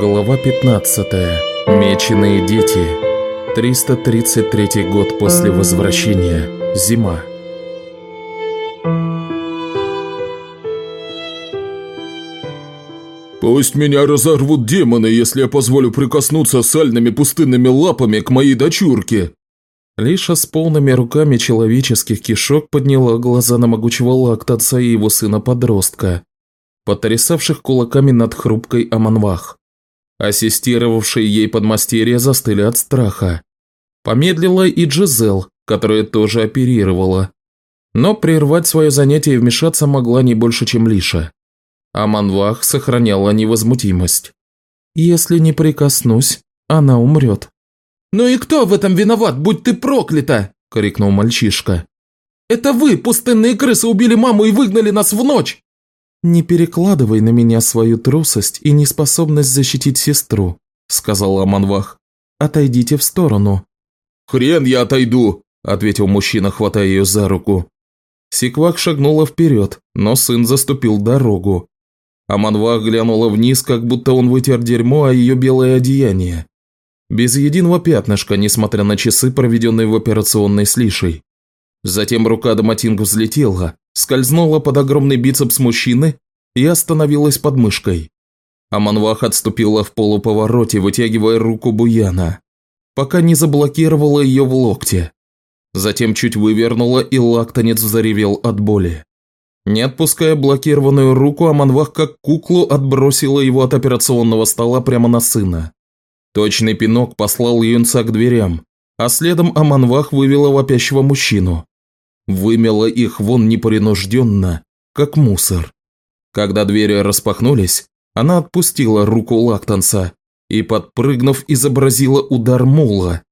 Глава 15. Меченые дети. 333 год после возвращения. Зима. «Пусть меня разорвут демоны, если я позволю прикоснуться сальными пустынными лапами к моей дочурке!» Лиша с полными руками человеческих кишок подняла глаза на могучего лактанца и его сына-подростка, потрясавших кулаками над хрупкой Аманвах. Ассистировавшие ей подмастерья застыли от страха. Помедлила и Джизел, которая тоже оперировала. Но прервать свое занятие и вмешаться могла не больше, чем Лиша. А Манвах сохраняла невозмутимость. «Если не прикоснусь, она умрет». «Ну и кто в этом виноват, будь ты проклята!» – крикнул мальчишка. «Это вы, пустынные крысы, убили маму и выгнали нас в ночь!» «Не перекладывай на меня свою трусость и неспособность защитить сестру», – сказал Аманвах. «Отойдите в сторону». «Хрен я отойду», – ответил мужчина, хватая ее за руку. Сиквак шагнула вперед, но сын заступил дорогу. Аманвах глянула вниз, как будто он вытер дерьмо о ее белое одеяние. Без единого пятнышка, несмотря на часы, проведенные в операционной с Лишей. Затем рука Доматинг взлетела, скользнула под огромный бицепс мужчины и остановилась под мышкой. Аманвах отступила в полуповороте, вытягивая руку Буяна, пока не заблокировала ее в локте. Затем чуть вывернула, и лактонец заревел от боли. Не отпуская блокированную руку, Аманвах как куклу отбросила его от операционного стола прямо на сына. Точный пинок послал юнца к дверям, а следом Аманвах вывела вопящего мужчину вымела их вон непринужденно, как мусор. Когда двери распахнулись, она отпустила руку Лактанса и, подпрыгнув, изобразила удар мула.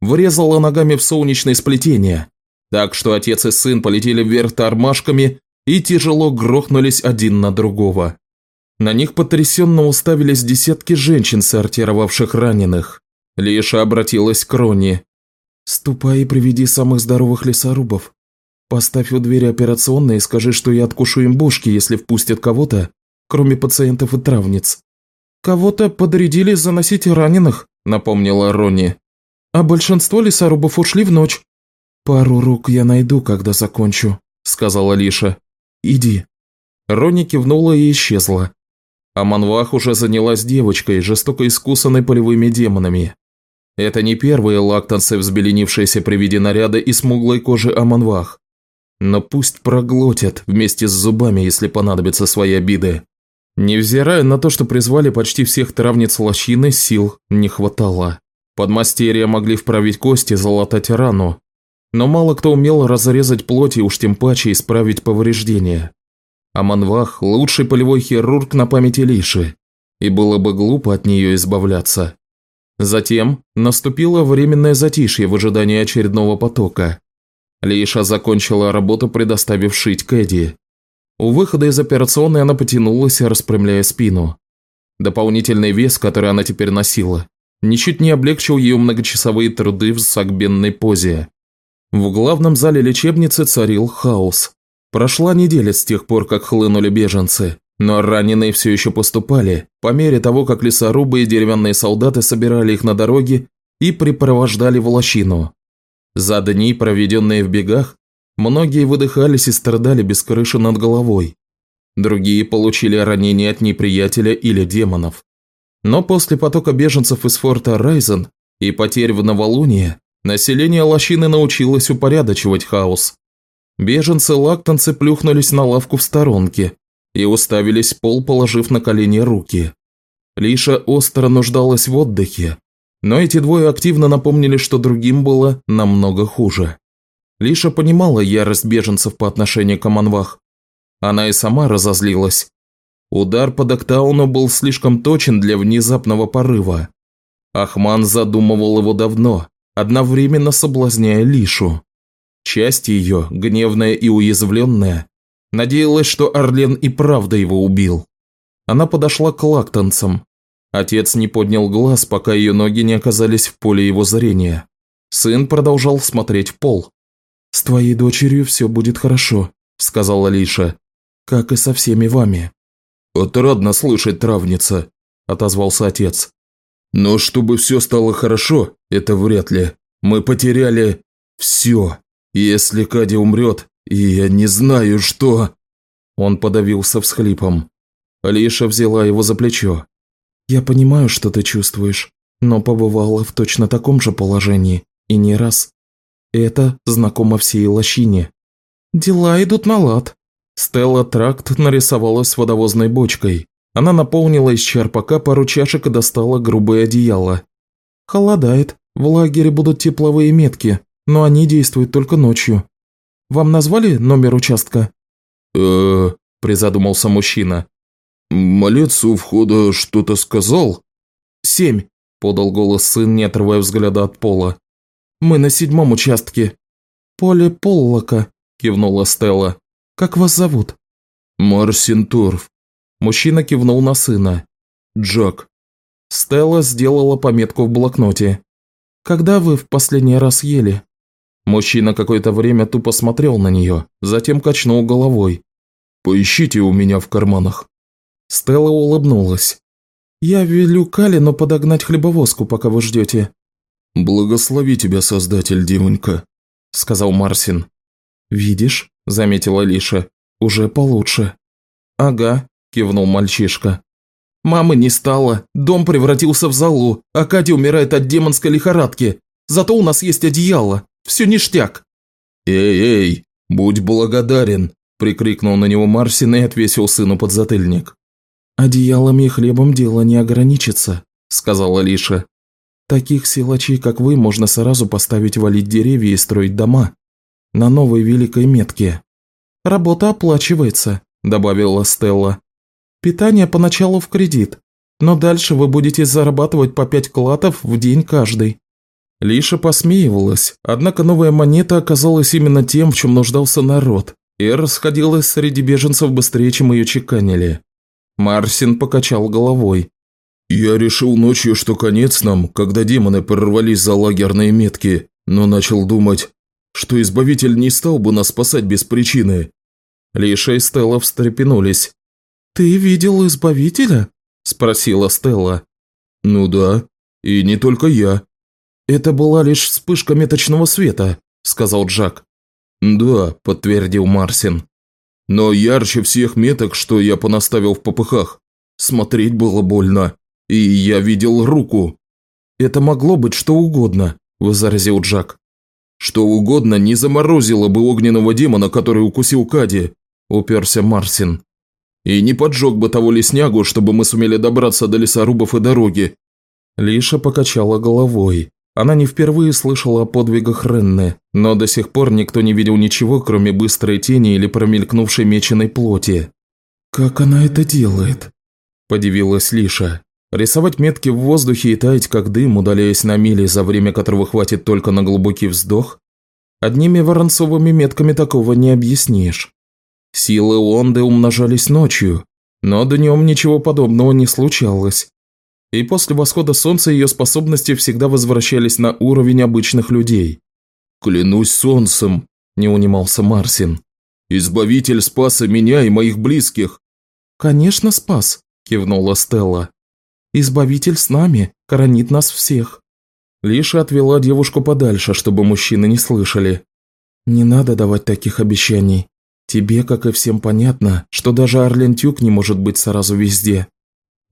Врезала ногами в солнечное сплетение, так что отец и сын полетели вверх тормашками и тяжело грохнулись один на другого. На них потрясенно уставились десятки женщин, сортировавших раненых. Лиша обратилась к Рони. «Ступай и приведи самых здоровых лесорубов. Поставь у двери операционной и скажи, что я откушу им бошки, если впустят кого-то, кроме пациентов и травниц». «Кого-то подрядили заносить раненых», – напомнила Ронни. «А большинство лесорубов ушли в ночь». «Пару рук я найду, когда закончу», – сказала Лиша. «Иди». Ронни кивнула и исчезла. А Манвах уже занялась девочкой, жестоко искусанной полевыми демонами. Это не первые лактанцы, взбеленившиеся при виде наряда и смуглой кожи Аманвах. Но пусть проглотят вместе с зубами, если понадобятся свои обиды. Невзирая на то, что призвали почти всех травниц лощины, сил не хватало. Подмастерья могли вправить кости, залатать рану. Но мало кто умел разрезать плоть и уж тем паче исправить повреждения. А Манвах – лучший полевой хирург на памяти Лиши, и было бы глупо от нее избавляться. Затем наступило временное затишье в ожидании очередного потока. Лиша закончила работу, предоставив шить Кэдди. У выхода из операционной она потянулась, распрямляя спину. Дополнительный вес, который она теперь носила, ничуть не облегчил ее многочасовые труды в сагбенной позе. В главном зале лечебницы царил хаос. Прошла неделя с тех пор, как хлынули беженцы, но раненые все еще поступали, по мере того, как лесорубы и деревянные солдаты собирали их на дороге и припровождали в лощину. За дни, проведенные в бегах, многие выдыхались и страдали без крыши над головой. Другие получили ранения от неприятеля или демонов. Но после потока беженцев из форта Райзен и потерь в новолуние, население лощины научилось упорядочивать хаос. Беженцы-лактанцы плюхнулись на лавку в сторонке и уставились пол, положив на колени руки. Лиша остро нуждалась в отдыхе, но эти двое активно напомнили, что другим было намного хуже. Лиша понимала ярость беженцев по отношению к Аманвах. Она и сама разозлилась. Удар по Доктауну был слишком точен для внезапного порыва. Ахман задумывал его давно, одновременно соблазняя Лишу. Часть ее, гневная и уязвленная, надеялась, что Орлен и правда его убил. Она подошла к лактанцам, Отец не поднял глаз, пока ее ноги не оказались в поле его зрения. Сын продолжал смотреть в пол. «С твоей дочерью все будет хорошо», – сказала Лиша. «Как и со всеми вами». «Отрадно слышать, травница. – отозвался отец. «Но чтобы все стало хорошо, это вряд ли. Мы потеряли все. Если Кади умрет, и я не знаю, что...» Он подавился всхлипом. Алиша взяла его за плечо. «Я понимаю, что ты чувствуешь, но побывала в точно таком же положении, и не раз. Это знакомо всей лощине. Дела идут на лад». Стелла Тракт нарисовалась с водовозной бочкой. Она наполнила из черпака пару чашек и достала грубое одеяло. «Холодает. В лагере будут тепловые метки, но они действуют только ночью. Вам назвали номер участка?» э призадумался мужчина. «Малец у входа что-то сказал?» «Семь», – подал голос сын, не отрывая взгляда от пола. «Мы на седьмом участке». «Поле Поллока», – кивнула Стелла. «Как вас зовут?» «Марсин Торф». Мужчина кивнул на сына. «Джак». Стелла сделала пометку в блокноте. «Когда вы в последний раз ели?» Мужчина какое-то время тупо смотрел на нее, затем качнул головой. «Поищите у меня в карманах». Стелла улыбнулась. «Я велю Калину подогнать хлебовозку, пока вы ждете». «Благослови тебя, Создатель, девонька», – сказал Марсин. «Видишь?» – заметила Лиша. «Уже получше». «Ага», – кивнул мальчишка. «Мамы не стало, дом превратился в залу, а Катя умирает от демонской лихорадки. Зато у нас есть одеяло. Все ништяк». «Эй-эй, будь благодарен», – прикрикнул на него Марсин и отвесил сыну подзатыльник. «Одеялами и хлебом дело не ограничится», – сказала Лиша. «Таких силачей, как вы, можно сразу поставить валить деревья и строить дома. На новой великой метке. Работа оплачивается», – добавила Стелла. «Питание поначалу в кредит, но дальше вы будете зарабатывать по пять клатов в день каждый». Лиша посмеивалась, однако новая монета оказалась именно тем, в чем нуждался народ, и расходилась среди беженцев быстрее, чем ее чеканили. Марсин покачал головой. «Я решил ночью, что конец нам, когда демоны прорвались за лагерные метки, но начал думать, что Избавитель не стал бы нас спасать без причины». Лиша и Стелла встрепенулись. «Ты видел Избавителя?» – спросила Стелла. «Ну да, и не только я». «Это была лишь вспышка меточного света», – сказал Джак. «Да», – подтвердил Марсин. «Но ярче всех меток, что я понаставил в попыхах. Смотреть было больно. И я видел руку». «Это могло быть что угодно», – возразил Джак. «Что угодно не заморозило бы огненного демона, который укусил Кади», – уперся Марсин. «И не поджег бы того леснягу, чтобы мы сумели добраться до лесорубов и дороги». Лиша покачала головой. Она не впервые слышала о подвигах Ренны, но до сих пор никто не видел ничего, кроме быстрой тени или промелькнувшей меченой плоти. «Как она это делает?» – подивилась Лиша. Рисовать метки в воздухе и таять как дым, удаляясь на мили, за время которого хватит только на глубокий вздох? Одними воронцовыми метками такого не объяснишь. Силы Онды умножались ночью, но днем ничего подобного не случалось и после восхода солнца ее способности всегда возвращались на уровень обычных людей. «Клянусь солнцем», – не унимался Марсин. «Избавитель спас и меня, и моих близких». «Конечно спас», – кивнула Стелла. «Избавитель с нами, коронит нас всех». Лиша отвела девушку подальше, чтобы мужчины не слышали. «Не надо давать таких обещаний. Тебе, как и всем, понятно, что даже Арлен Тюк не может быть сразу везде.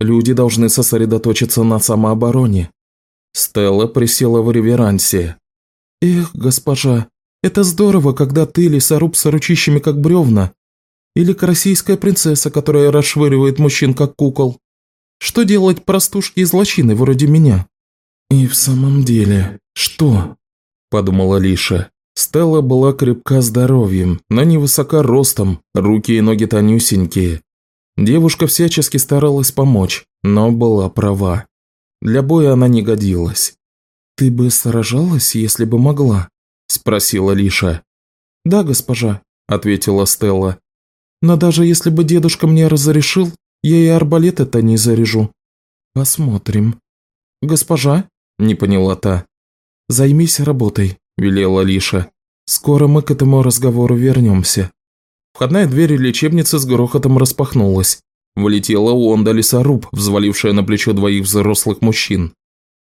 Люди должны сосредоточиться на самообороне. Стелла присела в реверансе. «Эх, госпожа, это здорово, когда ты лесоруб с ручищами как бревна. Или карасийская принцесса, которая расшвыривает мужчин как кукол. Что делать простушки из лощины вроде меня?» «И в самом деле, что?» – подумала Лиша. Стелла была крепка здоровьем, но невысока ростом, руки и ноги тонюсенькие. Девушка всячески старалась помочь, но была права. Для боя она не годилась. «Ты бы сражалась, если бы могла?» – спросила Лиша. «Да, госпожа», – ответила Стелла. «Но даже если бы дедушка мне разрешил, я и арбалет это не заряжу. Посмотрим». «Госпожа?» – не поняла та. «Займись работой», – велела Лиша. «Скоро мы к этому разговору вернемся». Входная дверь лечебницы с грохотом распахнулась, Влетела Уонда лесоруб, взвалившая на плечо двоих взрослых мужчин.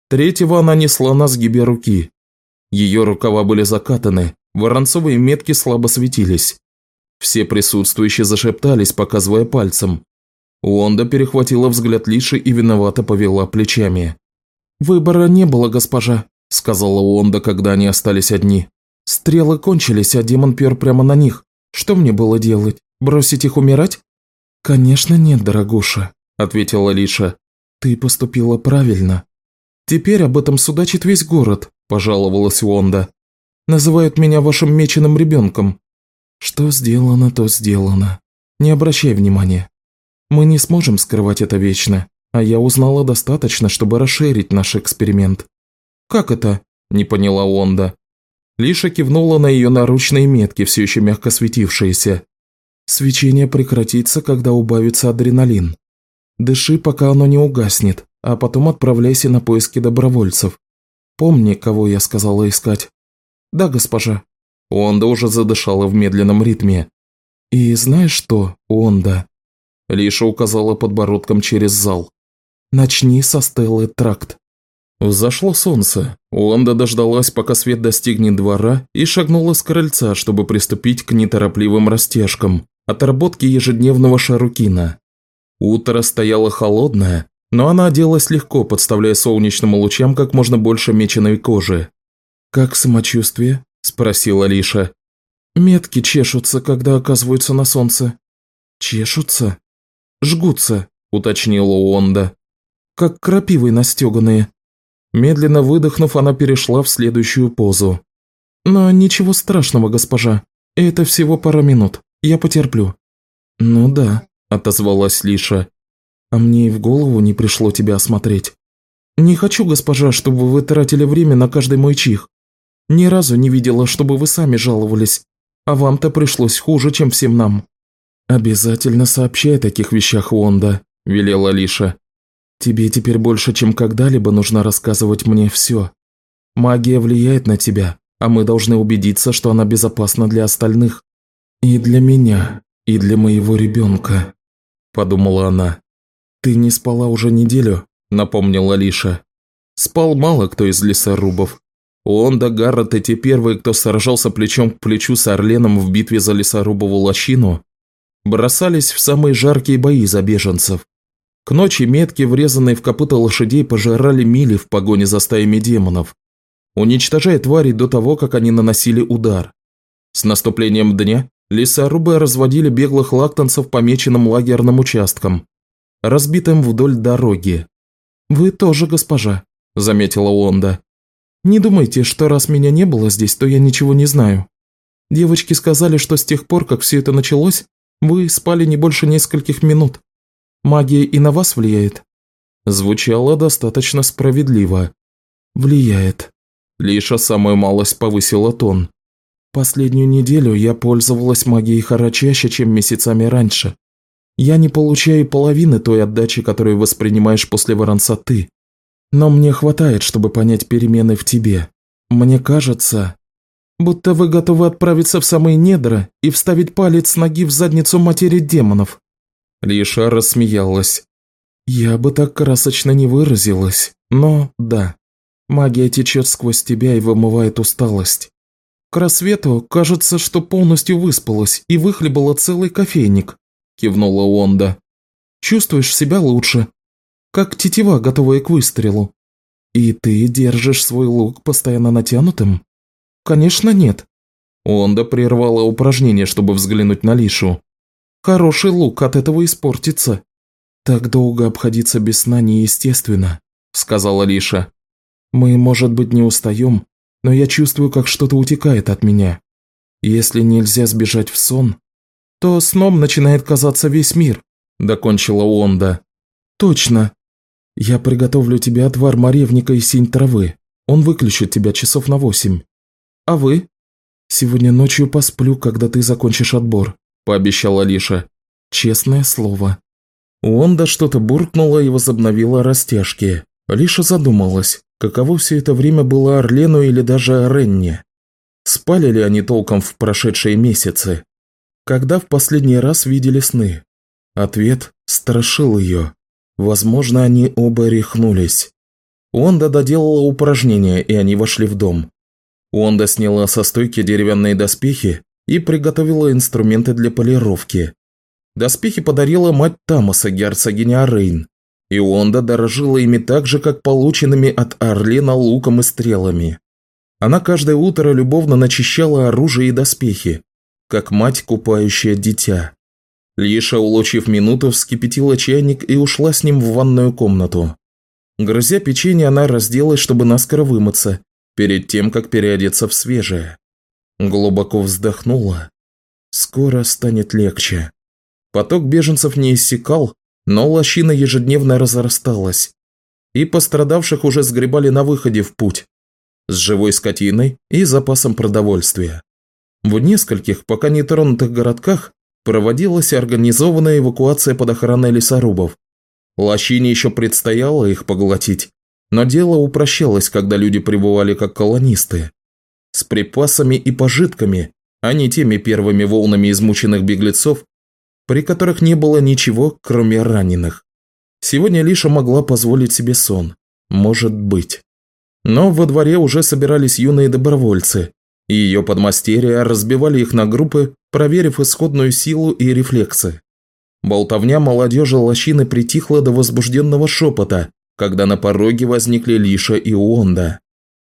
Третьего она несла на сгибе руки. Ее рукава были закатаны, воронцовые метки слабо светились. Все присутствующие зашептались, показывая пальцем. Уонда перехватила взгляд Лиши и виновато повела плечами. «Выбора не было, госпожа», – сказала Уонда, когда они остались одни. «Стрелы кончились, а демон пер прямо на них. Что мне было делать? Бросить их умирать?» «Конечно нет, дорогуша», – ответила Лиша. «Ты поступила правильно. Теперь об этом судачит весь город», – пожаловалась Уонда. «Называют меня вашим меченым ребенком». «Что сделано, то сделано. Не обращай внимания. Мы не сможем скрывать это вечно, а я узнала достаточно, чтобы расширить наш эксперимент». «Как это?» – не поняла Уонда. Лиша кивнула на ее наручные метки, все еще мягко светившиеся. Свечение прекратится, когда убавится адреналин. Дыши, пока оно не угаснет, а потом отправляйся на поиски добровольцев. Помни, кого я сказала искать. Да, госпожа. Онда уже задышала в медленном ритме. И знаешь что, Онда? Лиша указала подбородком через зал. Начни со Стеллы тракт. Взошло солнце. Уанда дождалась, пока свет достигнет двора, и шагнула с крыльца, чтобы приступить к неторопливым растяжкам, отработке ежедневного шарукина. Утро стояло холодное, но она оделась легко, подставляя солнечным лучам как можно больше меченой кожи. «Как самочувствие?» – спросила Лиша. «Метки чешутся, когда оказываются на солнце». «Чешутся?» «Жгутся», – уточнила Уонда. «Как крапивы настеганные». Медленно выдохнув, она перешла в следующую позу. «Но ничего страшного, госпожа. Это всего пара минут. Я потерплю». «Ну да», – отозвалась Лиша. «А мне и в голову не пришло тебя осмотреть. Не хочу, госпожа, чтобы вы тратили время на каждый мой чих. Ни разу не видела, чтобы вы сами жаловались. А вам-то пришлось хуже, чем всем нам». «Обязательно сообщай о таких вещах, Уонда», – велела Лиша. Тебе теперь больше, чем когда-либо нужно рассказывать мне все. Магия влияет на тебя, а мы должны убедиться, что она безопасна для остальных. И для меня, и для моего ребенка», – подумала она. «Ты не спала уже неделю», – напомнила Лиша. Спал мало кто из лесорубов. Уонда Гаррет и те первые, кто сражался плечом к плечу с Орленом в битве за лесорубову лощину, бросались в самые жаркие бои за беженцев. К ночи метки, врезанные в копыта лошадей, пожирали мили в погоне за стаями демонов, уничтожая тварей до того, как они наносили удар. С наступлением дня лесорубы разводили беглых лактанцев по меченным лагерным участкам, разбитым вдоль дороги. «Вы тоже, госпожа», – заметила Уонда. «Не думайте, что раз меня не было здесь, то я ничего не знаю. Девочки сказали, что с тех пор, как все это началось, вы спали не больше нескольких минут. Магия и на вас влияет?» Звучало достаточно справедливо. «Влияет». Лиша самую малость повысила тон. «Последнюю неделю я пользовалась магией Хара чаще, чем месяцами раньше. Я не получаю половины той отдачи, которую воспринимаешь после воронца ты. Но мне хватает, чтобы понять перемены в тебе. Мне кажется, будто вы готовы отправиться в самые недра и вставить палец ноги в задницу матери демонов. Лиша рассмеялась. «Я бы так красочно не выразилась, но да. Магия течет сквозь тебя и вымывает усталость. К рассвету кажется, что полностью выспалась и выхлебала целый кофейник», – кивнула Уонда. «Чувствуешь себя лучше, как тетива, готовая к выстрелу. И ты держишь свой лук постоянно натянутым?» «Конечно нет». Уонда прервала упражнение, чтобы взглянуть на Лишу. Хороший лук от этого испортится. Так долго обходиться без сна неестественно, сказала Лиша. Мы, может быть, не устаем, но я чувствую, как что-то утекает от меня. Если нельзя сбежать в сон, то сном начинает казаться весь мир, докончила Онда. Точно. Я приготовлю тебе отвар моревника и синь травы. Он выключит тебя часов на восемь. А вы? Сегодня ночью посплю, когда ты закончишь отбор пообещала Лиша. «Честное слово». Уонда что-то буркнула и возобновила растяжки. Лиша задумалась, каково все это время было Орлену или даже Ренне. Спали ли они толком в прошедшие месяцы? Когда в последний раз видели сны? Ответ страшил ее. Возможно, они оба рехнулись. Онда доделала упражнение, и они вошли в дом. Онда сняла со стойки деревянные доспехи и приготовила инструменты для полировки. Доспехи подарила мать Тамаса, герцогиня Арейн, и Онда дорожила ими так же, как полученными от Орлена луком и стрелами. Она каждое утро любовно начищала оружие и доспехи, как мать, купающая дитя. Лиша, улучив минуту, вскипятила чайник и ушла с ним в ванную комнату. Грызя печенье, она разделась, чтобы наскоро вымыться, перед тем, как переодеться в свежее. Глубоко вздохнула. Скоро станет легче. Поток беженцев не иссякал, но лощина ежедневно разрасталась. И пострадавших уже сгребали на выходе в путь. С живой скотиной и запасом продовольствия. В нескольких, пока не тронутых городках, проводилась организованная эвакуация под охраной лесорубов. Лощине еще предстояло их поглотить, но дело упрощалось, когда люди пребывали как колонисты. С припасами и пожитками, а не теми первыми волнами измученных беглецов, при которых не было ничего, кроме раненых. Сегодня Лиша могла позволить себе сон. Может быть. Но во дворе уже собирались юные добровольцы, и ее подмастерья разбивали их на группы, проверив исходную силу и рефлексы. Болтовня молодежи лощины притихла до возбужденного шепота, когда на пороге возникли Лиша и Уонда.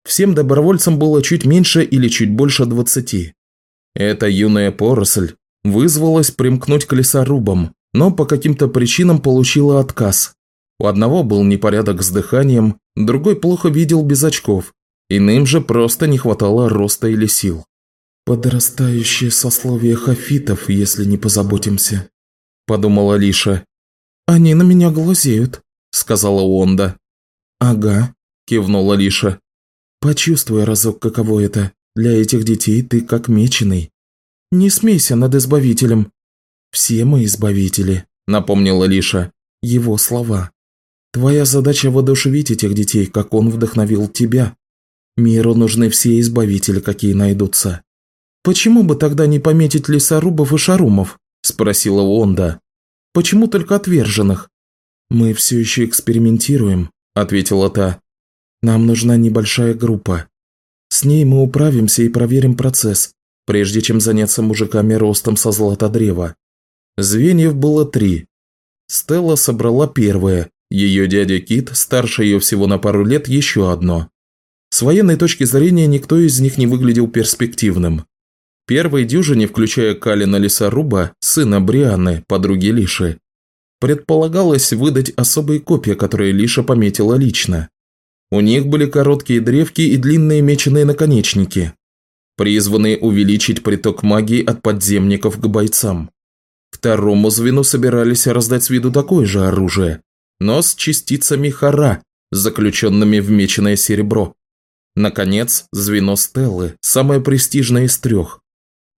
Всем добровольцам было чуть меньше или чуть больше двадцати. Эта юная поросль вызвалась примкнуть к лесорубам, но по каким-то причинам получила отказ. У одного был непорядок с дыханием, другой плохо видел без очков, Иным же просто не хватало роста или сил. «Подрастающее сословие хафитов, если не позаботимся», – подумала Лиша. «Они на меня глазеют», – сказала Онда. «Ага», – кивнула Лиша. «Почувствуй разок, каково это. Для этих детей ты как меченый. Не смейся над Избавителем». «Все мы Избавители», – напомнила Лиша. «Его слова. Твоя задача воодушевить этих детей, как он вдохновил тебя». Миру нужны все избавители, какие найдутся. Почему бы тогда не пометить лесорубов и шарумов? Спросила Онда. Почему только отверженных? Мы все еще экспериментируем, ответила та. Нам нужна небольшая группа. С ней мы управимся и проверим процесс, прежде чем заняться мужиками ростом со златодрева. Звеньев было три. Стелла собрала первое, ее дядя Кит, старше ее всего на пару лет, еще одно. С военной точки зрения никто из них не выглядел перспективным. Первой дюжине, включая Калина Лесоруба, сына Брианны, подруги Лиши, предполагалось выдать особые копья, которые Лиша пометила лично. У них были короткие древки и длинные меченые наконечники, призванные увеличить приток магии от подземников к бойцам. Второму звену собирались раздать с виду такое же оружие, но с частицами хара, заключенными в меченое серебро. Наконец, звено Стеллы, самое престижное из трех.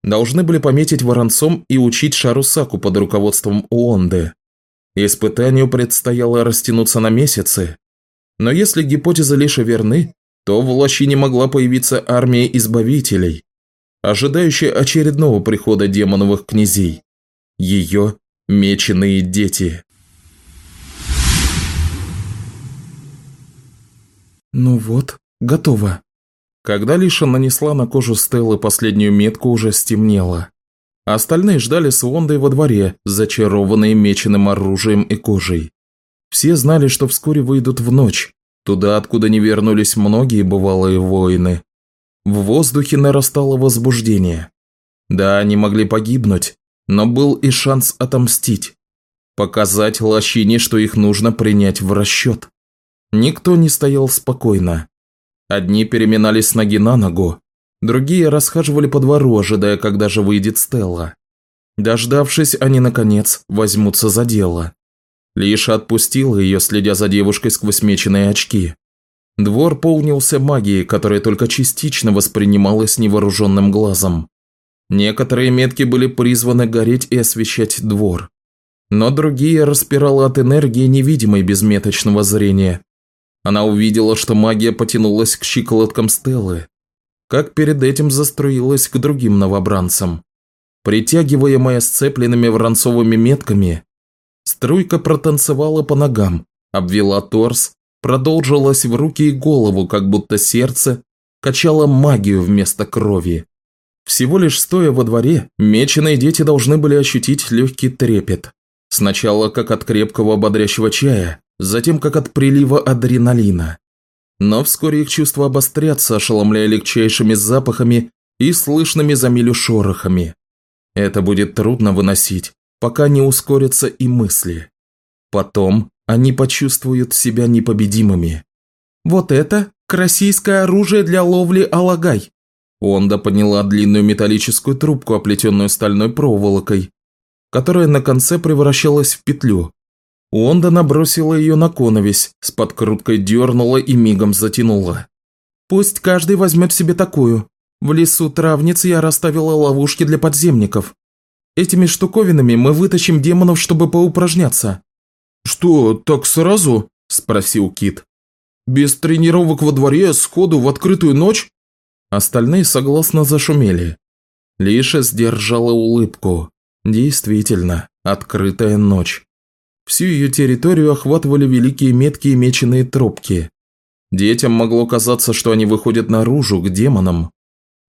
Должны были пометить воронцом и учить Шарусаку под руководством Уонды. Испытанию предстояло растянуться на месяцы. Но если гипотезы Лиша верны, то в лощине могла появиться армия избавителей, ожидающая очередного прихода демоновых князей. Ее меченые дети. «Ну вот», «Готово». Когда Лиша нанесла на кожу Стеллы последнюю метку, уже стемнело. остальные ждали с Уондой во дворе, зачарованные меченым оружием и кожей. Все знали, что вскоре выйдут в ночь, туда, откуда не вернулись многие бывалые воины. В воздухе нарастало возбуждение. Да, они могли погибнуть, но был и шанс отомстить. Показать лощине, что их нужно принять в расчет. Никто не стоял спокойно. Одни переминались с ноги на ногу, другие расхаживали по двору, ожидая, когда же выйдет Стелла. Дождавшись, они, наконец, возьмутся за дело. Лиша отпустила ее, следя за девушкой сквозь меченые очки. Двор полнился магией, которая только частично воспринималась невооруженным глазом. Некоторые метки были призваны гореть и освещать двор. Но другие распирало от энергии невидимой безметочного зрения, она увидела, что магия потянулась к щиколоткам Стеллы, как перед этим заструилась к другим новобранцам. Притягиваемая сцепленными воронцовыми метками, Струйка протанцевала по ногам, обвела торс, продолжилась в руки и голову, как будто сердце качало магию вместо крови. Всего лишь стоя во дворе, меченые дети должны были ощутить легкий трепет. Сначала как от крепкого бодрящего чая, затем как от прилива адреналина. Но вскоре их чувства обострятся, ошеломляя легчайшими запахами и слышными за милю шорохами. Это будет трудно выносить, пока не ускорятся и мысли. Потом они почувствуют себя непобедимыми. «Вот это российское оружие для ловли алагай!» Онда подняла длинную металлическую трубку, оплетенную стальной проволокой, которая на конце превращалась в петлю. Онда набросила ее на коновесь, с подкруткой дернула и мигом затянула. «Пусть каждый возьмет себе такую. В лесу травниц я расставила ловушки для подземников. Этими штуковинами мы вытащим демонов, чтобы поупражняться». «Что, так сразу?» – спросил Кит. «Без тренировок во дворе, сходу в открытую ночь?» Остальные согласно зашумели. Лиша сдержала улыбку. Действительно, открытая ночь. Всю ее территорию охватывали великие меткие меченые тропки. Детям могло казаться, что они выходят наружу, к демонам.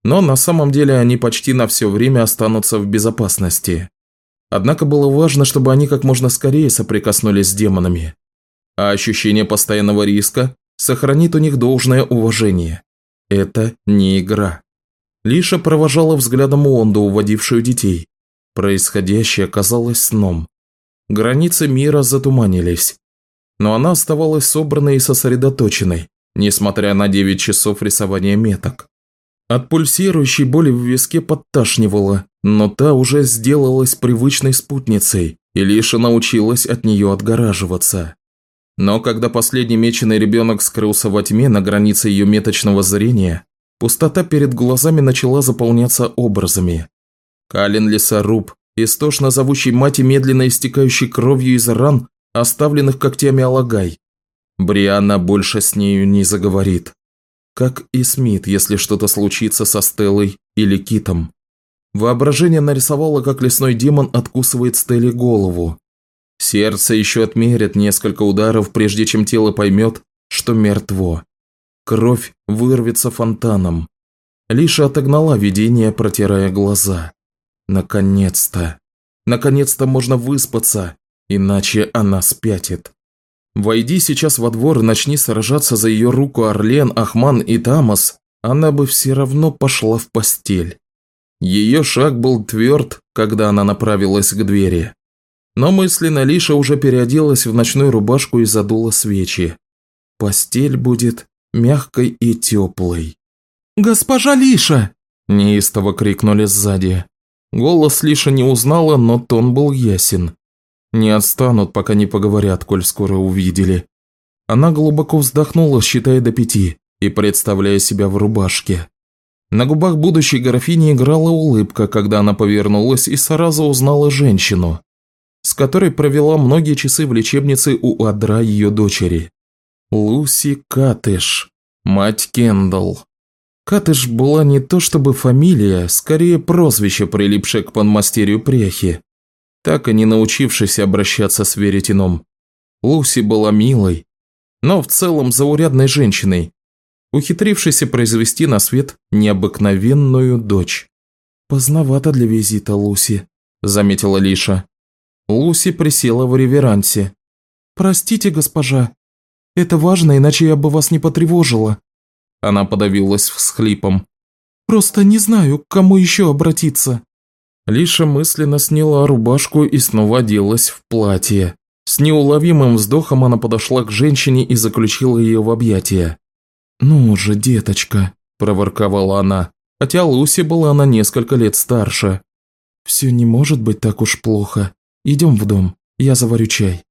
Но на самом деле они почти на все время останутся в безопасности. Однако было важно, чтобы они как можно скорее соприкоснулись с демонами. А ощущение постоянного риска сохранит у них должное уважение. Это не игра. Лиша провожала взглядом Онду, уводившую детей. Происходящее казалось сном. Границы мира затуманились. Но она оставалась собранной и сосредоточенной, несмотря на 9 часов рисования меток. От пульсирующей боли в виске подташнивала, но та уже сделалась привычной спутницей, и Лиша научилась от нее отгораживаться. Но когда последний меченый ребенок скрылся во тьме на границе ее меточного зрения, пустота перед глазами начала заполняться образами. Калин лесоруб, истошно зовущий мать и медленно истекающий кровью из ран, оставленных когтями Алагай. Брианна больше с нею не заговорит. Как и Смит, если что-то случится со Стеллой или Китом. Воображение нарисовало, как лесной демон откусывает Стелле голову. Сердце еще отмерит несколько ударов, прежде чем тело поймет, что мертво. Кровь вырвется фонтаном. Лиша отогнала видение, протирая глаза. Наконец-то. Наконец-то можно выспаться, иначе она спятит. Войди сейчас во двор и начни сражаться за ее руку Орлен, Ахман и Тамас, она бы все равно пошла в постель. Ее шаг был тверд, когда она направилась к двери. Но мысленно Лиша уже переоделась в ночную рубашку и задула свечи. Постель будет мягкой и теплой. «Госпожа Лиша!» – неистово крикнули сзади. Голос Лиша не узнала, но тон был ясен. Не отстанут, пока не поговорят, коль скоро увидели. Она глубоко вздохнула, считая до пяти, и представляя себя в рубашке. На губах будущей графини играла улыбка, когда она повернулась и сразу узнала женщину, с которой провела многие часы в лечебнице у адра ее дочери. Луси Катыш, мать Кендалл. Катыш была не то чтобы фамилия, скорее прозвище, прилипшее к подмастерью пряхи, так и не научившись обращаться с веретеном. Луси была милой, но в целом заурядной женщиной, ухитрившейся произвести на свет необыкновенную дочь. «Поздновато для визита, Луси», – заметила Лиша. Луси присела в реверансе. «Простите, госпожа. Это важно, иначе я бы вас не потревожила. Она подавилась всхлипом. «Просто не знаю, к кому еще обратиться». Лиша мысленно сняла рубашку и снова оделась в платье. С неуловимым вздохом она подошла к женщине и заключила ее в объятия. «Ну же, деточка», – проворковала она, хотя Луси была на несколько лет старше. «Все не может быть так уж плохо. Идем в дом, я заварю чай».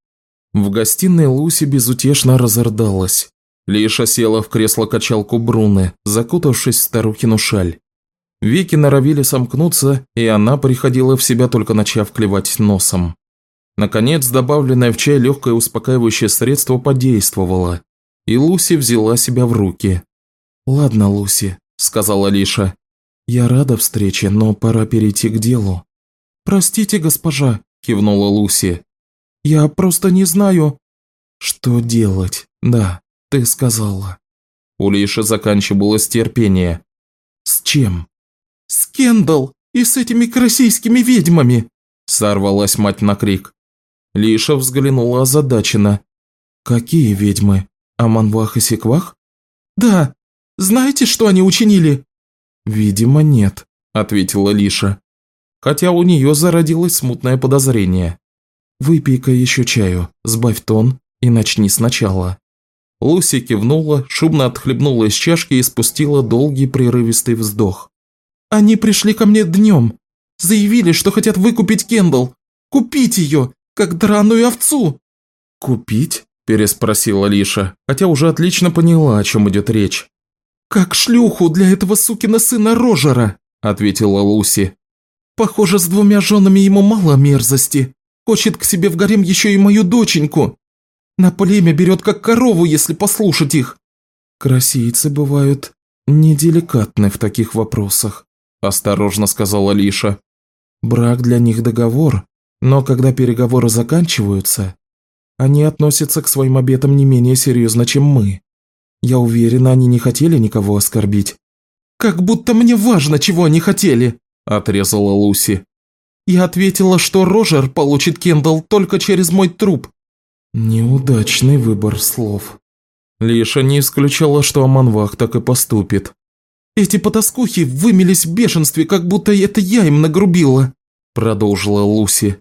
В гостиной Луси безутешно разордалась. Лиша села в кресло-качалку Бруны, закутавшись в старухину шаль. Веки норовили сомкнуться, и она приходила в себя, только начав клевать носом. Наконец, добавленное в чай легкое успокаивающее средство подействовало, и Луси взяла себя в руки. «Ладно, Луси», – сказала Лиша. «Я рада встрече, но пора перейти к делу». «Простите, госпожа», – кивнула Луси. Я просто не знаю...» «Что делать? Да, ты сказала». У Лиши заканчивалось терпение. «С чем?» «С Кендалл и с этими российскими ведьмами!» Сорвалась мать на крик. Лиша взглянула озадаченно. «Какие ведьмы? Аманвах и Секвах?» «Да. Знаете, что они учинили?» «Видимо, нет», – ответила Лиша. Хотя у нее зародилось смутное подозрение. «Выпей-ка еще чаю, сбавь тон и начни сначала». Луси кивнула, шумно отхлебнула из чашки и спустила долгий прерывистый вздох. «Они пришли ко мне днем. Заявили, что хотят выкупить Кендалл. Купить ее, как драную овцу!» «Купить?» – переспросила Лиша, хотя уже отлично поняла, о чем идет речь. «Как шлюху для этого сукина сына Рожера», – ответила Луси. «Похоже, с двумя женами ему мало мерзости. Хочет к себе в гарем еще и мою доченьку. На племя берет как корову, если послушать их». «Красийцы бывают неделикатны в таких вопросах», – осторожно сказала Лиша. «Брак для них договор, но когда переговоры заканчиваются, они относятся к своим обетам не менее серьезно, чем мы. Я уверена, они не хотели никого оскорбить». «Как будто мне важно, чего они хотели», – отрезала Луси. «Я ответила, что Рожер получит Кендалл только через мой труп». Неудачный выбор слов. Лиша не исключала, что Аманвах так и поступит. «Эти потаскухи вымелись в бешенстве, как будто это я им нагрубила», – продолжила Луси.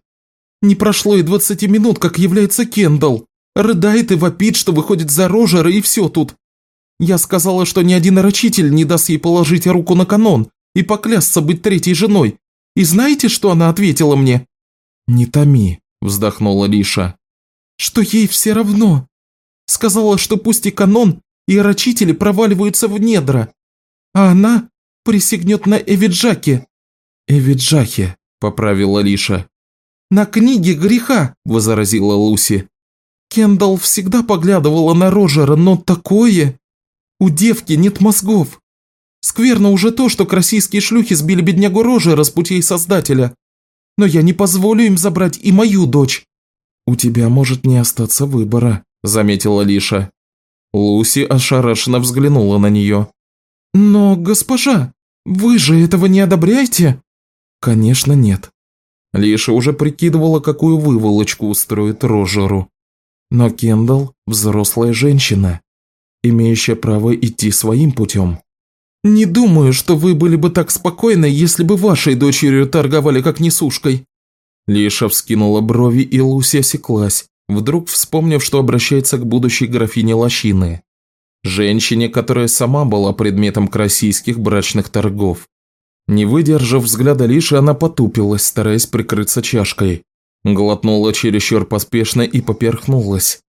«Не прошло и двадцати минут, как является Кендалл. Рыдает и вопит, что выходит за Рожера, и все тут. Я сказала, что ни один рачитель не даст ей положить руку на канон и поклясться быть третьей женой. И знаете, что она ответила мне?» «Не томи», – вздохнула Лиша. «Что ей все равно. Сказала, что пусть и канон, и рачители проваливаются в недра, а она присягнет на Эвиджаке». «Эвиджахе», – поправила Лиша. «На книге греха», – возразила Луси. Кендалл всегда поглядывала на Рожера, но такое... У девки нет мозгов. Скверно уже то, что красийские шлюхи сбили беднягу Рожера с путей Создателя. Но я не позволю им забрать и мою дочь». «У тебя может не остаться выбора», – заметила Лиша. Луси ошарашенно взглянула на нее. «Но, госпожа, вы же этого не одобряете?» «Конечно нет». Лиша уже прикидывала, какую выволочку устроит Рожеру. Но Кендалл – взрослая женщина имеющая право идти своим путем. «Не думаю, что вы были бы так спокойны, если бы вашей дочерью торговали как несушкой». Лиша вскинула брови, и Луси осеклась, вдруг вспомнив, что обращается к будущей графине Лощины. Женщине, которая сама была предметом российских брачных торгов. Не выдержав взгляда Лиши, она потупилась, стараясь прикрыться чашкой. Глотнула чересчур поспешно и поперхнулась.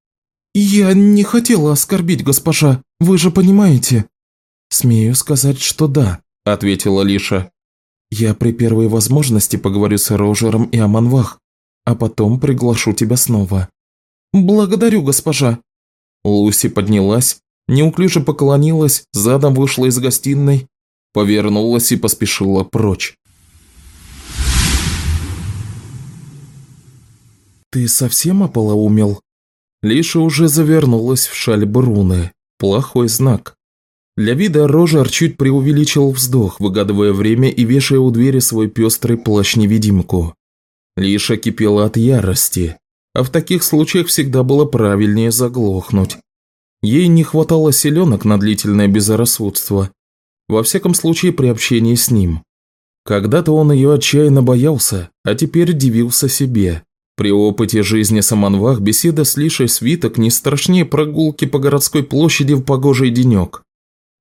«Я не хотела оскорбить госпожа, вы же понимаете». «Смею сказать, что да», – ответила Лиша. «Я при первой возможности поговорю с Рожером и Аманвах, а потом приглашу тебя снова». «Благодарю, госпожа». Луси поднялась, неуклюже поклонилась, задом вышла из гостиной, повернулась и поспешила прочь. «Ты совсем ополоумел?» Лиша уже завернулась в шаль Бруны. Плохой знак. Для вида Рожар чуть преувеличил вздох, выгадывая время и вешая у двери свой пестрый плащ-невидимку. Лиша кипела от ярости, а в таких случаях всегда было правильнее заглохнуть. Ей не хватало селенок на длительное безрассудство, во всяком случае при общении с ним. Когда-то он ее отчаянно боялся, а теперь дивился себе. При опыте жизни Саманвах беседа с Лишей свиток не страшнее прогулки по городской площади в погожий денек.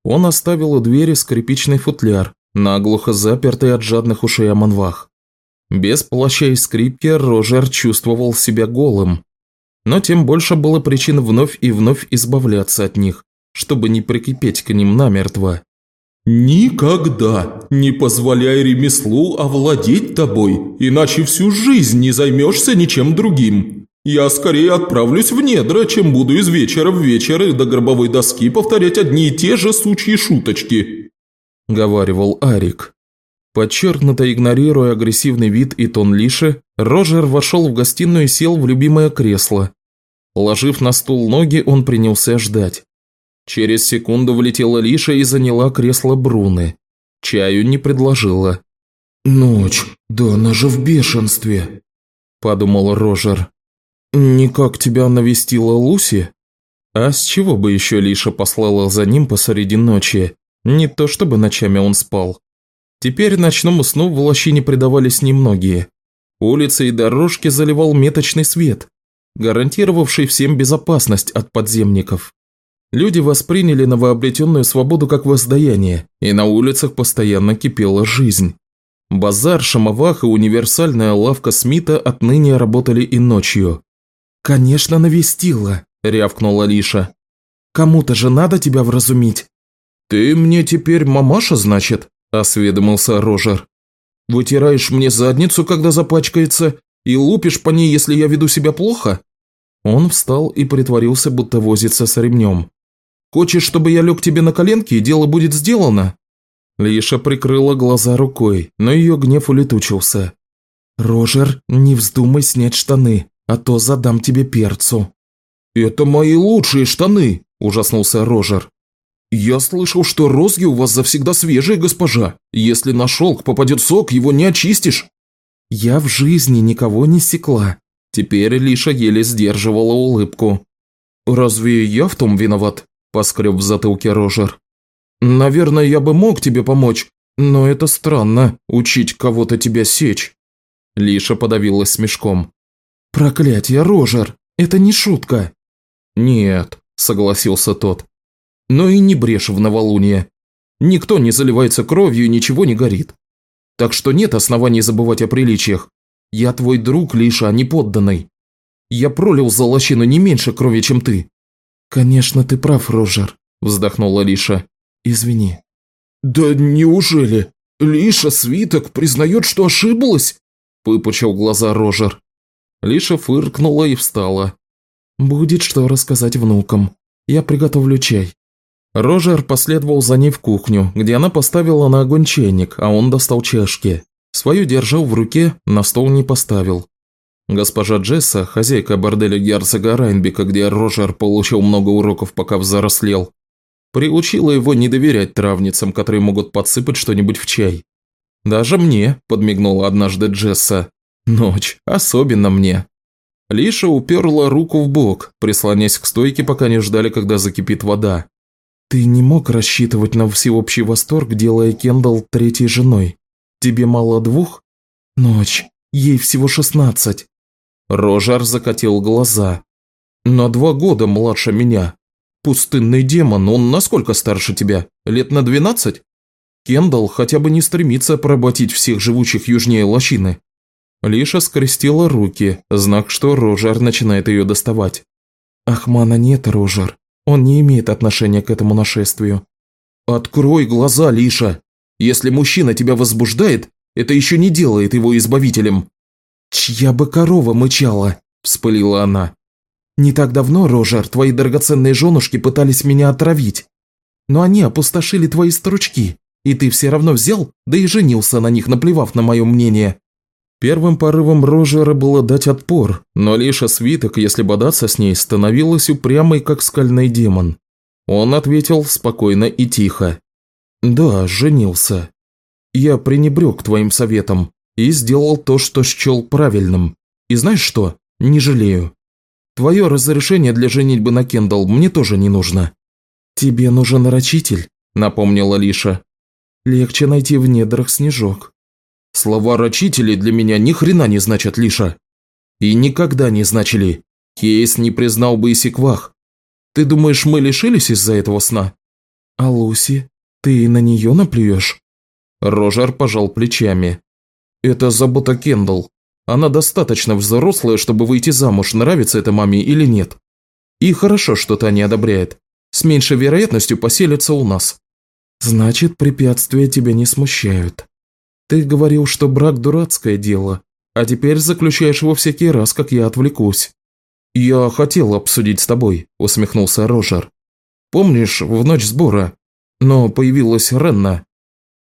Он оставил у двери скрипичный футляр, наглухо запертый от жадных ушей Аманвах. Без плаща и скрипки Рожер чувствовал себя голым. Но тем больше было причин вновь и вновь избавляться от них, чтобы не прикипеть к ним намертво. «Никогда не позволяй ремеслу овладеть тобой, иначе всю жизнь не займешься ничем другим. Я скорее отправлюсь в недра, чем буду из вечера в вечер и до гробовой доски повторять одни и те же сучьи шуточки», – говаривал Арик. Подчеркнуто игнорируя агрессивный вид и тон Лиши, Рожер вошел в гостиную и сел в любимое кресло. Ложив на стул ноги, он принялся ждать. Через секунду влетела Лиша и заняла кресло Бруны. Чаю не предложила. «Ночь, да она же в бешенстве», – подумал Рожер. «Никак тебя навестила Луси?» А с чего бы еще Лиша послала за ним посреди ночи? Не то чтобы ночами он спал. Теперь ночному сну в лощине предавались немногие. Улицы и дорожки заливал меточный свет, гарантировавший всем безопасность от подземников. Люди восприняли новообретенную свободу как воздаяние, и на улицах постоянно кипела жизнь. Базар, шамовах и универсальная лавка Смита отныне работали и ночью. «Конечно, навестила», – рявкнула Лиша. «Кому-то же надо тебя вразумить». «Ты мне теперь мамаша, значит?» – осведомился Рожер. «Вытираешь мне задницу, когда запачкается, и лупишь по ней, если я веду себя плохо?» Он встал и притворился, будто возится с ремнем. «Хочешь, чтобы я лег тебе на коленки, и дело будет сделано?» Лиша прикрыла глаза рукой, но ее гнев улетучился. «Рожер, не вздумай снять штаны, а то задам тебе перцу». «Это мои лучшие штаны!» – ужаснулся Рожер. «Я слышал, что розги у вас завсегда свежие, госпожа. Если на шелк попадет сок, его не очистишь». «Я в жизни никого не секла». Теперь Лиша еле сдерживала улыбку. «Разве я в том виноват?» – поскреб в затылке Рожер. «Наверное, я бы мог тебе помочь, но это странно, учить кого-то тебя сечь». Лиша подавилась смешком. «Проклятье, Рожер, это не шутка». «Нет», – согласился тот но и не брешь в новолуние. Никто не заливается кровью и ничего не горит. Так что нет оснований забывать о приличиях. Я твой друг, Лиша, а не подданный. Я пролил за лощину не меньше крови, чем ты». «Конечно, ты прав, Рожер», – вздохнула Лиша. «Извини». «Да неужели? Лиша свиток признает, что ошиблась?» – выпучил глаза Рожер. Лиша фыркнула и встала. «Будет что рассказать внукам. Я приготовлю чай». Рожер последовал за ней в кухню, где она поставила на огонь чайник, а он достал чашки. Свою держал в руке, на стол не поставил. Госпожа Джесса, хозяйка борделя герцога Райнбека, где Рожер получил много уроков, пока взрослел, приучила его не доверять травницам, которые могут подсыпать что-нибудь в чай. «Даже мне», – подмигнула однажды Джесса. «Ночь, особенно мне». Лиша уперла руку в бок, прислонясь к стойке, пока не ждали, когда закипит вода. «Ты не мог рассчитывать на всеобщий восторг, делая Кендалл третьей женой. Тебе мало двух? Ночь. Ей всего шестнадцать». Рожар закатил глаза. «На два года младше меня. Пустынный демон, он насколько старше тебя? Лет на двенадцать? Кендалл хотя бы не стремится поработить всех живущих южнее лощины». Лиша скрестила руки, знак, что Рожар начинает ее доставать. «Ахмана нет, Рожар. Он не имеет отношения к этому нашествию. Открой глаза, Лиша. Если мужчина тебя возбуждает, это еще не делает его избавителем. Чья бы корова мычала, вспылила она. Не так давно, Рожер, твои драгоценные женушки пытались меня отравить. Но они опустошили твои стручки, и ты все равно взял, да и женился на них, наплевав на мое мнение. Первым порывом Рожера было дать отпор, но лишь свиток, если бодаться с ней, становилась упрямой, как скальный демон. Он ответил спокойно и тихо. «Да, женился. Я пренебрег твоим советом и сделал то, что счел правильным. И знаешь что? Не жалею. Твое разрешение для женитьбы на Кендалл мне тоже не нужно». «Тебе нужен рачитель», – напомнила Лиша. «Легче найти в недрах снежок». Слова рачителей для меня ни хрена не значат, Лиша. И никогда не значили. Кейс не признал бы и секвах. Ты думаешь, мы лишились из-за этого сна? А Луси? Ты на нее наплюешь? Рожар пожал плечами. Это забота Кендалл. Она достаточно взрослая, чтобы выйти замуж, нравится это маме или нет. И хорошо, что та не одобряет. С меньшей вероятностью поселится у нас. Значит, препятствия тебя не смущают. Ты говорил, что брак дурацкое дело, а теперь заключаешь его всякий раз, как я отвлекусь». «Я хотел обсудить с тобой», – усмехнулся Рожер. «Помнишь, в ночь сбора? Но появилась Ренна.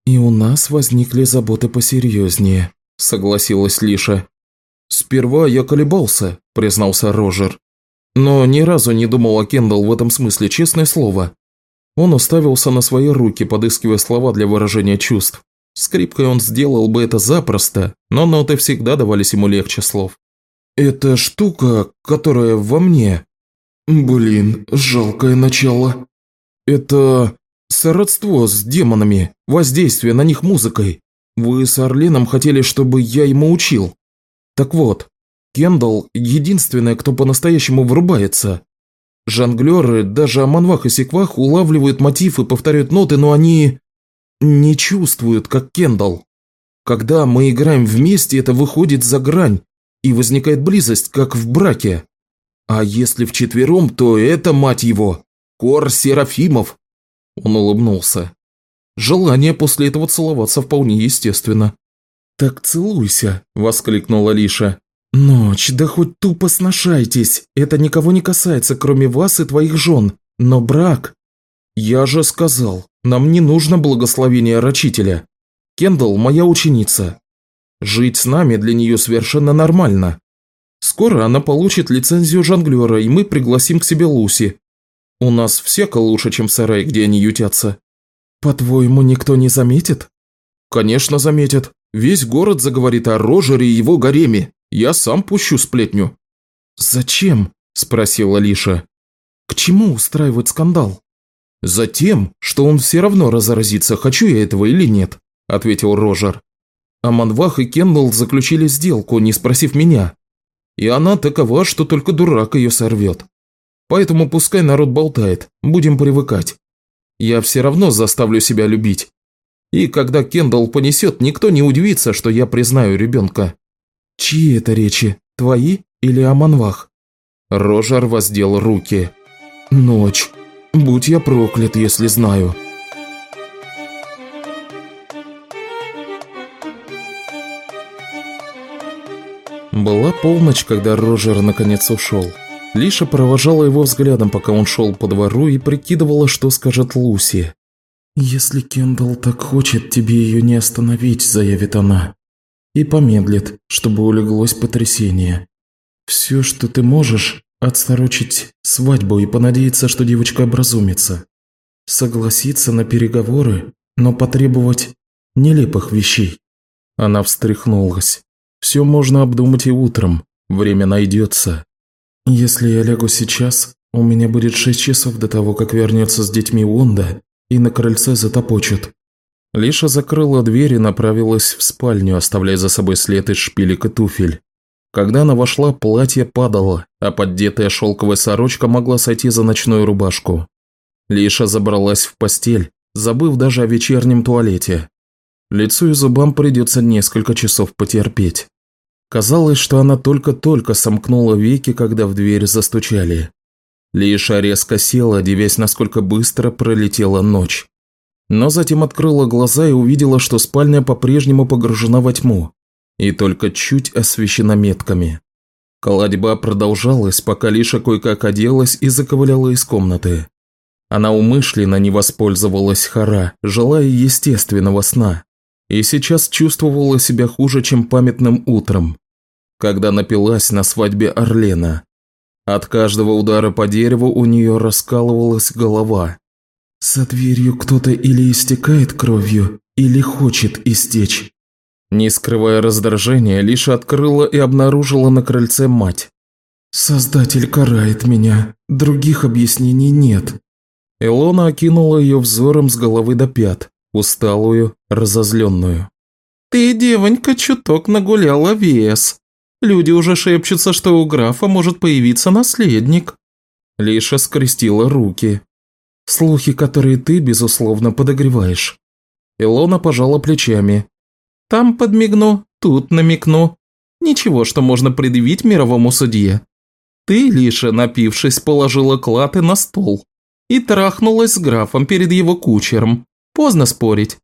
«И у нас возникли заботы посерьезнее», – согласилась Лиша. «Сперва я колебался», – признался Рожер. «Но ни разу не думал о Кендалл в этом смысле, честное слово». Он уставился на свои руки, подыскивая слова для выражения чувств. Скрипкой он сделал бы это запросто, но ноты всегда давались ему легче слов. «Это штука, которая во мне...» «Блин, жалкое начало». «Это сродство с демонами, воздействие на них музыкой. Вы с Орленом хотели, чтобы я ему учил. Так вот, Кендалл – единственная, кто по-настоящему врубается. Жонглеры, даже о манвах и секвах, улавливают мотив и повторяют ноты, но они не чувствуют, как Кендалл. Когда мы играем вместе, это выходит за грань, и возникает близость, как в браке. А если вчетвером, то это, мать его, кор Серафимов. Он улыбнулся. Желание после этого целоваться вполне естественно. «Так целуйся», – воскликнула Лиша. «Ночь, да хоть тупо сношайтесь, это никого не касается, кроме вас и твоих жен, но брак...» «Я же сказал, нам не нужно благословение рачителя. Кендалл – моя ученица. Жить с нами для нее совершенно нормально. Скоро она получит лицензию жонглера, и мы пригласим к себе Луси. У нас всяко лучше, чем в сарае, где они ютятся. По-твоему, никто не заметит? Конечно, заметят. Весь город заговорит о Рожере и его гареме. Я сам пущу сплетню. Зачем? Спросила Лиша. К чему устраивать скандал? Затем, что он все равно разразится, хочу я этого или нет, ответил Рожер. А Манвах и Кендалл заключили сделку, не спросив меня. И она такова, что только дурак ее сорвет. Поэтому пускай народ болтает, будем привыкать. Я все равно заставлю себя любить. И когда Кендалл понесет, никто не удивится, что я признаю ребенка. Чьи это речи, твои или о Манвах? Рожар воздел руки. Ночь. Будь я проклят, если знаю. Была полночь, когда Рожер наконец ушел. Лиша провожала его взглядом, пока он шел по двору и прикидывала, что скажет Луси. «Если Кендалл так хочет, тебе ее не остановить», – заявит она. И помедлит, чтобы улеглось потрясение. «Все, что ты можешь, отсторочить свадьбу и понадеяться, что девочка образумится. Согласиться на переговоры, но потребовать нелепых вещей». Она встряхнулась. Все можно обдумать и утром. Время найдется. Если я лягу сейчас, у меня будет шесть часов до того, как вернется с детьми Уонда и на крыльце затопочет. Лиша закрыла дверь и направилась в спальню, оставляя за собой след из шпилек и туфель. Когда она вошла, платье падало, а поддетая шелковая сорочка могла сойти за ночную рубашку. Лиша забралась в постель, забыв даже о вечернем туалете. Лицу и зубам придется несколько часов потерпеть. Казалось, что она только-только сомкнула веки, когда в дверь застучали. Лиша резко села, девясь, насколько быстро пролетела ночь. Но затем открыла глаза и увидела, что спальня по-прежнему погружена во тьму и только чуть освещена метками. Колодьба продолжалась, пока Лиша кое-как оделась и заковыляла из комнаты. Она умышленно не воспользовалась хара, желая естественного сна и сейчас чувствовала себя хуже, чем памятным утром, когда напилась на свадьбе Орлена. От каждого удара по дереву у нее раскалывалась голова. «За дверью кто-то или истекает кровью, или хочет истечь». Не скрывая раздражения, лишь открыла и обнаружила на крыльце мать. «Создатель карает меня, других объяснений нет». Илона окинула ее взором с головы до пят усталую, разозленную. «Ты, девонька, чуток нагуляла вес. Люди уже шепчутся, что у графа может появиться наследник». Лиша скрестила руки. «Слухи, которые ты, безусловно, подогреваешь». Илона пожала плечами. «Там подмигну, тут намекну. Ничего, что можно предъявить мировому судье. Ты, Лиша, напившись, положила клаты на стол и трахнулась с графом перед его кучером. Поздно спорить».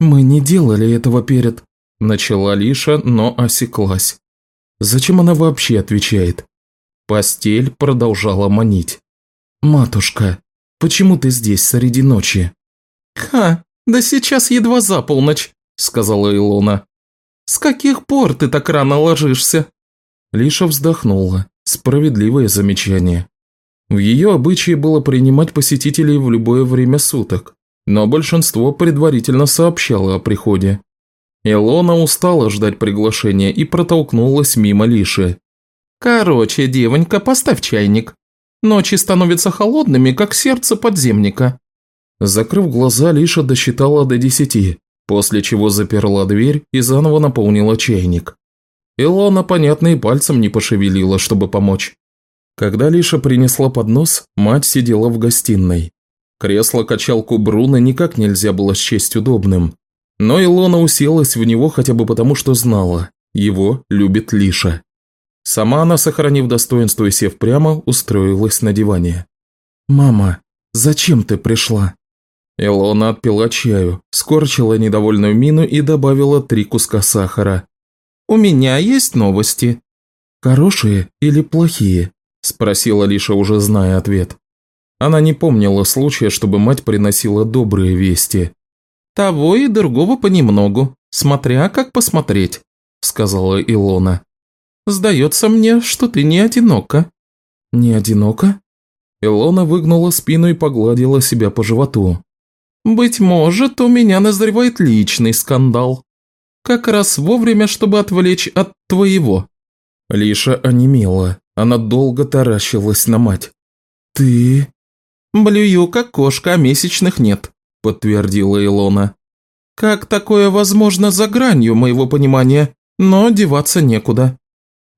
«Мы не делали этого перед...» Начала Лиша, но осеклась. Зачем она вообще отвечает? Постель продолжала манить. «Матушка, почему ты здесь среди ночи?» «Ха, «Да сейчас едва за полночь», – сказала Илона. «С каких пор ты так рано ложишься?» Лиша вздохнула. Справедливое замечание. В ее обычае было принимать посетителей в любое время суток, но большинство предварительно сообщало о приходе. Илона устала ждать приглашения и протолкнулась мимо Лиши. «Короче, девонька, поставь чайник. Ночи становятся холодными, как сердце подземника». Закрыв глаза, Лиша досчитала до десяти, после чего заперла дверь и заново наполнила чайник. Илона, понятно, и пальцем не пошевелила, чтобы помочь. Когда Лиша принесла поднос, мать сидела в гостиной. Кресло-качалку Бруно никак нельзя было счесть удобным. Но Илона уселась в него хотя бы потому, что знала, его любит Лиша. Сама она, сохранив достоинство и сев прямо, устроилась на диване. «Мама, зачем ты пришла?» Илона отпила чаю, скорчила недовольную мину и добавила три куска сахара. «У меня есть новости». «Хорошие или плохие?» – спросила Лиша, уже зная ответ. Она не помнила случая, чтобы мать приносила добрые вести. «Того и другого понемногу, смотря как посмотреть», – сказала Илона. «Сдается мне, что ты не одинока». «Не одинока?» Илона выгнула спину и погладила себя по животу. «Быть может, у меня назревает личный скандал. Как раз вовремя, чтобы отвлечь от твоего». Лиша онемела. Она долго таращилась на мать. «Ты...» «Блюю, как кошка, а месячных нет», – подтвердила Илона. «Как такое возможно за гранью моего понимания, но деваться некуда».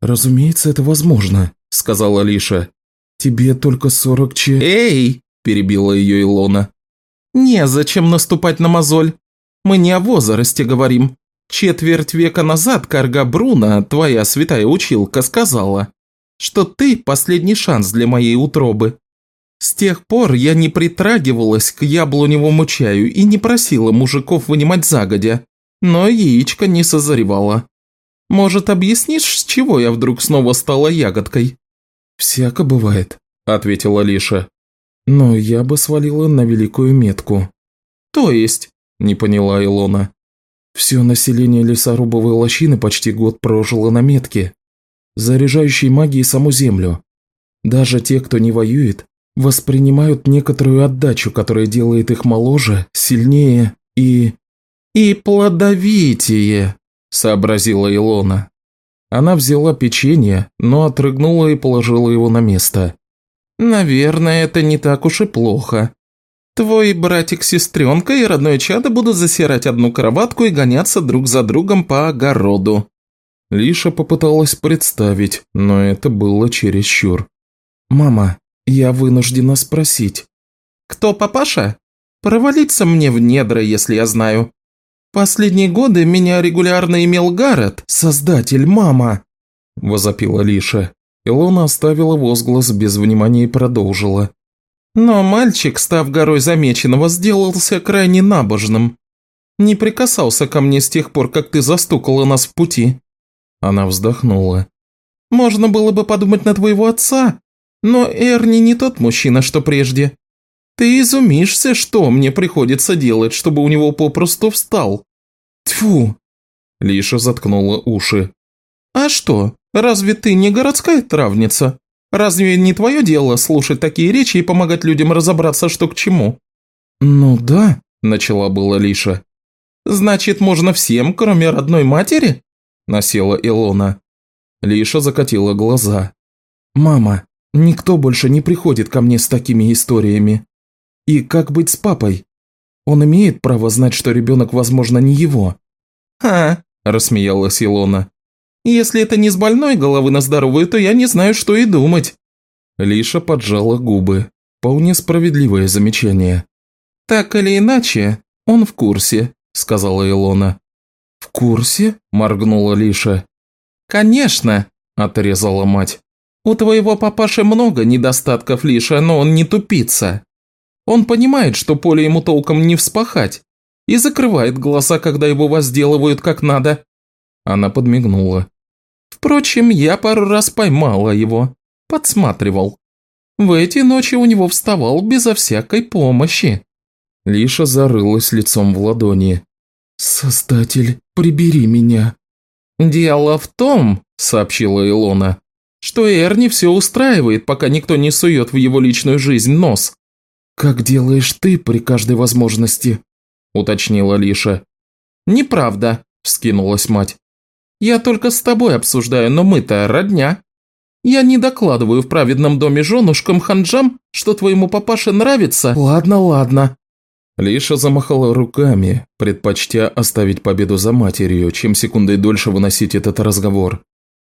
«Разумеется, это возможно», – сказала Лиша. «Тебе только сорок че...» «Эй!» – перебила ее Илона. «Незачем наступать на мозоль. Мы не о возрасте говорим. Четверть века назад Карга Бруна, твоя святая училка, сказала, что ты последний шанс для моей утробы. С тех пор я не притрагивалась к яблоневому чаю и не просила мужиков вынимать загодя, но яичко не созревало. Может, объяснишь, с чего я вдруг снова стала ягодкой?» «Всяко бывает», – ответила Лиша. «Но я бы свалила на великую метку». «То есть?» – не поняла Илона. «Все население лесорубовой лощины почти год прожило на метке, заряжающей магией саму землю. Даже те, кто не воюет, воспринимают некоторую отдачу, которая делает их моложе, сильнее и... «И плодовитее», – сообразила Илона. Она взяла печенье, но отрыгнула и положила его на место. «Наверное, это не так уж и плохо. Твой братик-сестренка и родное чадо будут засирать одну кроватку и гоняться друг за другом по огороду». Лиша попыталась представить, но это было чересчур. «Мама, я вынуждена спросить». «Кто папаша? Провалиться мне в недра, если я знаю. Последние годы меня регулярно имел Гаррет, создатель мама», – возопила Лиша. Илона оставила возглас без внимания и продолжила. «Но мальчик, став горой замеченного, сделался крайне набожным. Не прикасался ко мне с тех пор, как ты застукала нас в пути». Она вздохнула. «Можно было бы подумать на твоего отца, но Эрни не тот мужчина, что прежде. Ты изумишься, что мне приходится делать, чтобы у него попросту встал. Тьфу!» Лиша заткнула уши. «А что, разве ты не городская травница? Разве не твое дело слушать такие речи и помогать людям разобраться, что к чему?» «Ну да», – начала была Лиша. «Значит, можно всем, кроме родной матери?» – насела Илона. Лиша закатила глаза. «Мама, никто больше не приходит ко мне с такими историями. И как быть с папой? Он имеет право знать, что ребенок, возможно, не его». «Ха», – рассмеялась Илона. «Если это не с больной головы на здоровую, то я не знаю, что и думать». Лиша поджала губы. Вполне справедливое замечание. «Так или иначе, он в курсе», – сказала Илона. «В курсе?» – моргнула Лиша. «Конечно», – отрезала мать. «У твоего папаши много недостатков, Лиша, но он не тупица. Он понимает, что поле ему толком не вспахать, и закрывает глаза, когда его возделывают как надо». Она подмигнула. «Впрочем, я пару раз поймала его, подсматривал. В эти ночи у него вставал безо всякой помощи». Лиша зарылась лицом в ладони. «Создатель, прибери меня». «Дело в том», – сообщила Илона, – «что Эрни все устраивает, пока никто не сует в его личную жизнь нос». «Как делаешь ты при каждой возможности», – уточнила Лиша. «Неправда», – вскинулась мать. «Я только с тобой обсуждаю, но мы-то родня. Я не докладываю в праведном доме женушкам ханджам, что твоему папаше нравится». «Ладно, ладно», Лиша замахала руками, предпочтя оставить победу за матерью, чем секундой дольше выносить этот разговор.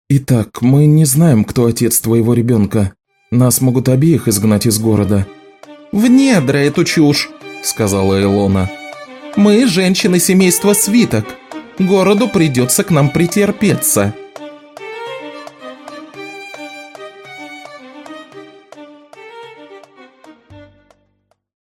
«Итак, мы не знаем, кто отец твоего ребенка. Нас могут обеих изгнать из города». «В недра эту чушь», – сказала Илона. «Мы – женщины семейства свиток. Городу придется к нам претерпеться.